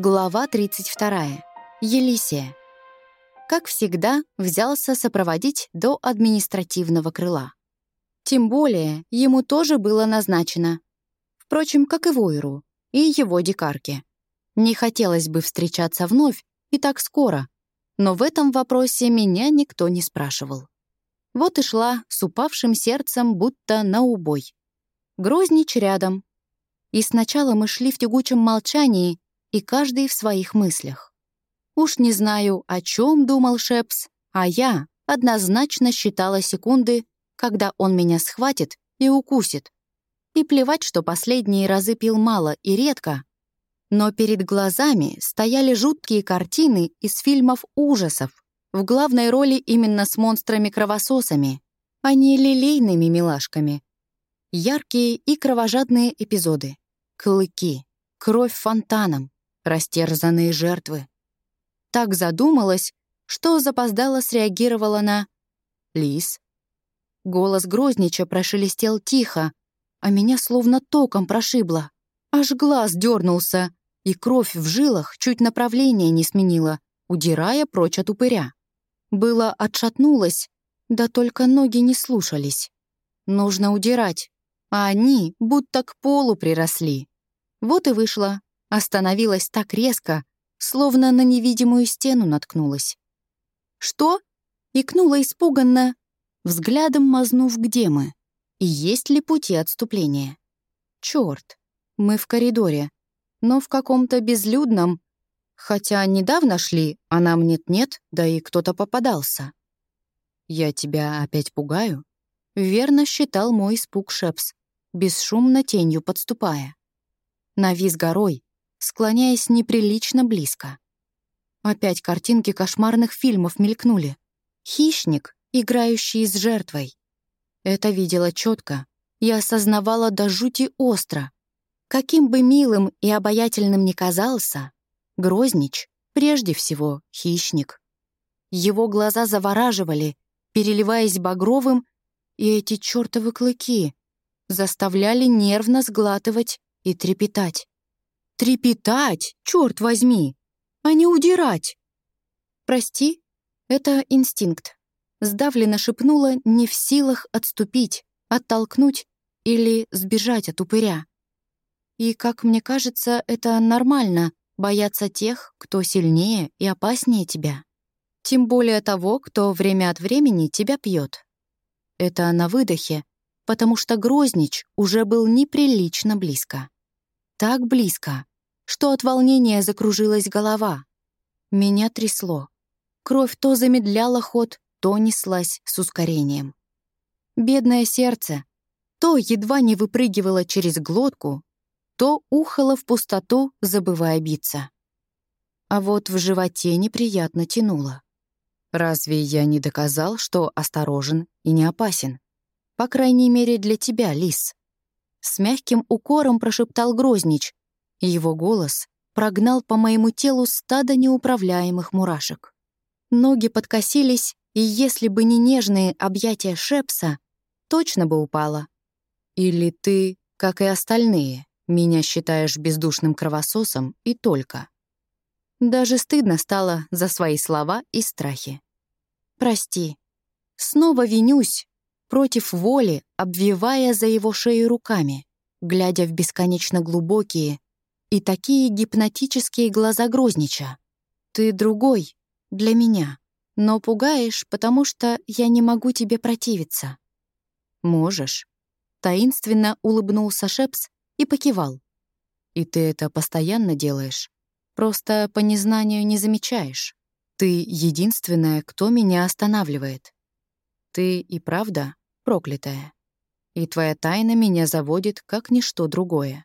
Глава 32. Елисия. Как всегда, взялся сопроводить до административного крыла. Тем более, ему тоже было назначено. Впрочем, как и Войру, и его дикарке. Не хотелось бы встречаться вновь и так скоро, но в этом вопросе меня никто не спрашивал. Вот и шла с упавшим сердцем, будто на убой. Грознич рядом. И сначала мы шли в тягучем молчании, и каждый в своих мыслях. Уж не знаю, о чем думал Шепс, а я однозначно считала секунды, когда он меня схватит и укусит. И плевать, что последние разы пил мало и редко, но перед глазами стояли жуткие картины из фильмов ужасов, в главной роли именно с монстрами-кровососами, а не лилейными милашками. Яркие и кровожадные эпизоды. Клыки, кровь фонтаном, растерзанные жертвы. Так задумалась, что запоздала среагировала на «Лис». Голос Грознича прошелестел тихо, а меня словно током прошибло. Аж глаз дернулся, и кровь в жилах чуть направление не сменила, удирая прочь от упыря. Было отшатнулась, да только ноги не слушались. Нужно удирать, а они будто к полу приросли. Вот и вышла, Остановилась так резко, словно на невидимую стену наткнулась. «Что?» — икнула испуганно, взглядом мазнув, где мы, и есть ли пути отступления. Черт, мы в коридоре, но в каком-то безлюдном, хотя недавно шли, а нам нет-нет, да и кто-то попадался. «Я тебя опять пугаю?» — верно считал мой испуг Шепс, бесшумно тенью подступая. Навис горой, склоняясь неприлично близко. Опять картинки кошмарных фильмов мелькнули. Хищник, играющий с жертвой. Это видела четко и осознавала до жути остро. Каким бы милым и обаятельным ни казался, Грознич прежде всего хищник. Его глаза завораживали, переливаясь багровым, и эти чертовы клыки заставляли нервно сглатывать и трепетать. Трепетать, черт возьми, а не удирать. Прости, это инстинкт. Сдавленно шепнула, не в силах отступить, оттолкнуть или сбежать от упыря. И, как мне кажется, это нормально — бояться тех, кто сильнее и опаснее тебя. Тем более того, кто время от времени тебя пьет. Это на выдохе, потому что Грознич уже был неприлично близко. Так близко, что от волнения закружилась голова. Меня трясло. Кровь то замедляла ход, то неслась с ускорением. Бедное сердце то едва не выпрыгивало через глотку, то ухало в пустоту, забывая биться. А вот в животе неприятно тянуло. Разве я не доказал, что осторожен и не опасен? По крайней мере, для тебя, лис. С мягким укором прошептал Грознич, его голос прогнал по моему телу стадо неуправляемых мурашек. Ноги подкосились, и если бы не нежные объятия Шепса, точно бы упала. Или ты, как и остальные, меня считаешь бездушным кровососом и только. Даже стыдно стало за свои слова и страхи. Прости. Снова винюсь, против воли, обвивая за его шею руками, глядя в бесконечно глубокие, и такие гипнотические глаза Грознича. Ты другой для меня, но пугаешь, потому что я не могу тебе противиться. Можешь. Таинственно улыбнулся Шепс и покивал. И ты это постоянно делаешь. Просто по незнанию не замечаешь. Ты единственная, кто меня останавливает. Ты и правда проклятая. И твоя тайна меня заводит, как ничто другое.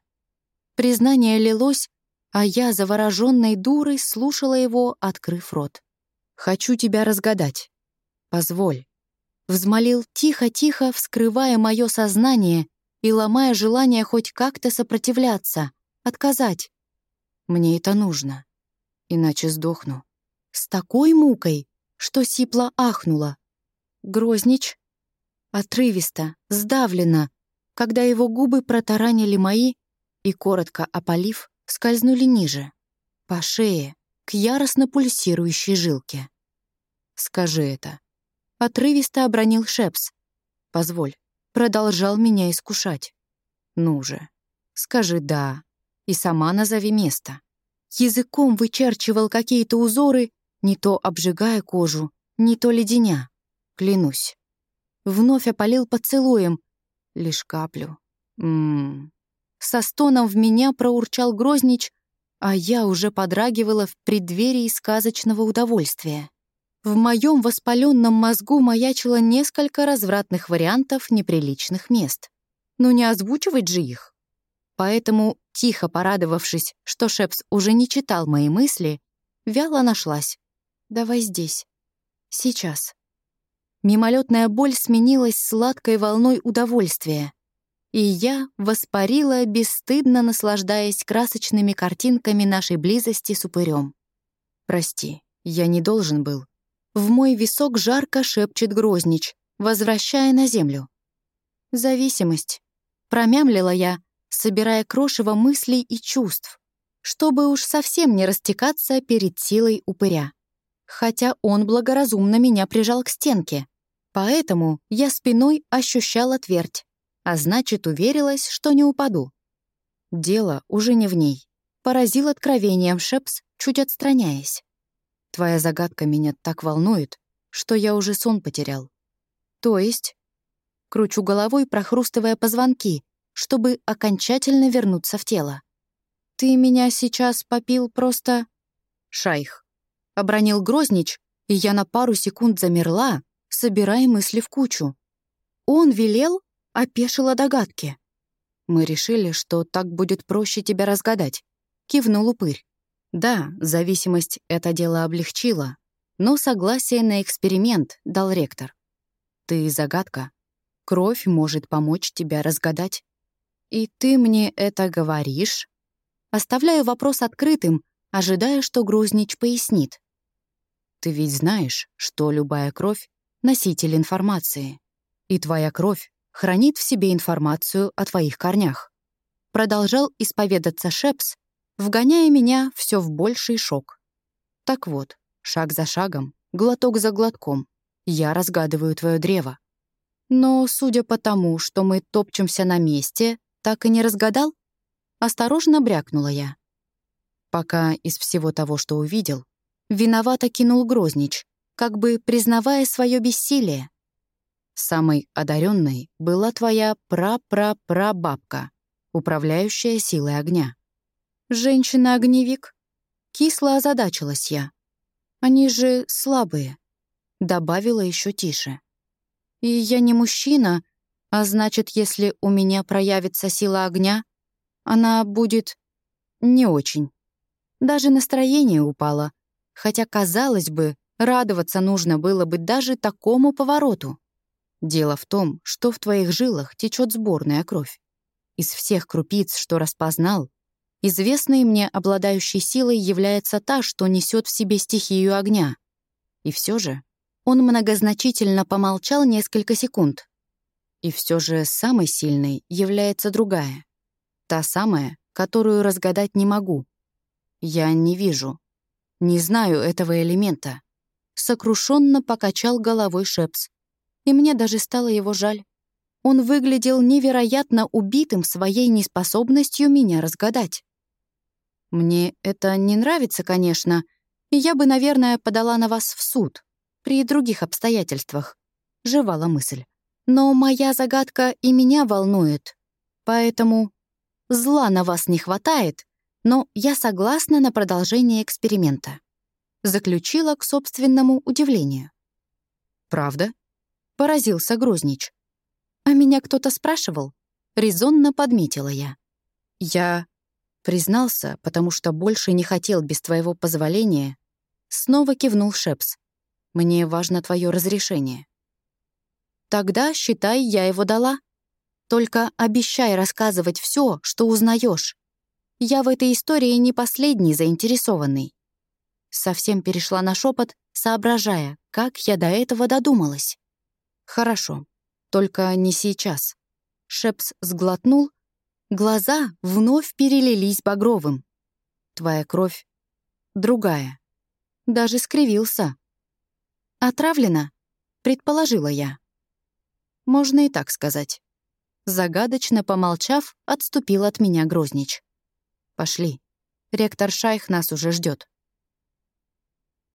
Признание лилось, а я, завороженной дурой, слушала его, открыв рот. «Хочу тебя разгадать. Позволь». Взмолил тихо-тихо, вскрывая мое сознание и ломая желание хоть как-то сопротивляться, отказать. Мне это нужно, иначе сдохну. С такой мукой, что сипло ахнула. Грознич? Отрывисто, сдавленно, когда его губы протаранили мои, и, коротко опалив, скользнули ниже. По шее, к яростно пульсирующей жилке. «Скажи это». Отрывисто обронил Шепс. «Позволь». Продолжал меня искушать. «Ну же, скажи «да» и сама назови место». Языком вычерчивал какие-то узоры, не то обжигая кожу, не то леденя. Клянусь. Вновь опалил поцелуем. Лишь каплю. Ммм. Со стоном в меня проурчал Грознич, а я уже подрагивала в преддверии сказочного удовольствия. В моем воспаленном мозгу маячило несколько развратных вариантов неприличных мест. Но не озвучивать же их. Поэтому, тихо порадовавшись, что Шепс уже не читал мои мысли, вяло нашлась. «Давай здесь. Сейчас». Мимолетная боль сменилась сладкой волной удовольствия. И я воспарила, бесстыдно наслаждаясь красочными картинками нашей близости с упырем. «Прости, я не должен был», в мой висок жарко шепчет Грознич, возвращая на землю. «Зависимость», — промямлила я, собирая крошево мыслей и чувств, чтобы уж совсем не растекаться перед силой упыря. Хотя он благоразумно меня прижал к стенке, поэтому я спиной ощущала твердь, а значит, уверилась, что не упаду. Дело уже не в ней. Поразил откровением Шепс, чуть отстраняясь. Твоя загадка меня так волнует, что я уже сон потерял. То есть? Кручу головой, прохрустывая позвонки, чтобы окончательно вернуться в тело. Ты меня сейчас попил просто... Шайх. Обронил Грознич, и я на пару секунд замерла, собирая мысли в кучу. Он велел, опешила догадки. Мы решили, что так будет проще тебя разгадать. Кивнул упырь. Да, зависимость это дело облегчила, но согласие на эксперимент дал ректор. Ты загадка. Кровь может помочь тебя разгадать. И ты мне это говоришь? Оставляю вопрос открытым, ожидая, что Грузнич пояснит. Ты ведь знаешь, что любая кровь — носитель информации. И твоя кровь хранит в себе информацию о твоих корнях. Продолжал исповедаться Шепс, вгоняя меня все в больший шок. Так вот, шаг за шагом, глоток за глотком, я разгадываю твое древо. Но, судя по тому, что мы топчемся на месте, так и не разгадал? Осторожно брякнула я. Пока из всего того, что увидел, виновато кинул Грознич, как бы признавая свое бессилие. Самой одаренной была твоя пра-пра-прабабка, управляющая силой огня. «Женщина-огневик?» Кисло озадачилась я. «Они же слабые», — добавила еще тише. «И я не мужчина, а значит, если у меня проявится сила огня, она будет не очень. Даже настроение упало, хотя, казалось бы, радоваться нужно было бы даже такому повороту. Дело в том, что в твоих жилах течет сборная кровь. Из всех крупиц, что распознал, Известной мне обладающей силой является та, что несет в себе стихию огня. И все же он многозначительно помолчал несколько секунд. И все же самой сильной является другая. Та самая, которую разгадать не могу. Я не вижу. Не знаю этого элемента. Сокрушенно покачал головой Шепс. И мне даже стало его жаль. Он выглядел невероятно убитым своей неспособностью меня разгадать. Мне это не нравится, конечно, и я бы, наверное, подала на вас в суд при других обстоятельствах. Живала мысль. Но моя загадка и меня волнует. Поэтому зла на вас не хватает, но я согласна на продолжение эксперимента. Заключила к собственному удивлению. «Правда?» — поразился Грознич. «А меня кто-то спрашивал?» — резонно подметила я. «Я Признался, потому что больше не хотел без твоего позволения. Снова кивнул Шепс. «Мне важно твое разрешение». «Тогда, считай, я его дала. Только обещай рассказывать все, что узнаешь. Я в этой истории не последний заинтересованный». Совсем перешла на шепот, соображая, как я до этого додумалась. «Хорошо, только не сейчас». Шепс сглотнул Глаза вновь перелились багровым. Твоя кровь другая. Даже скривился. «Отравлена?» — предположила я. Можно и так сказать. Загадочно помолчав, отступил от меня Грознич. «Пошли. Ректор Шайх нас уже ждет.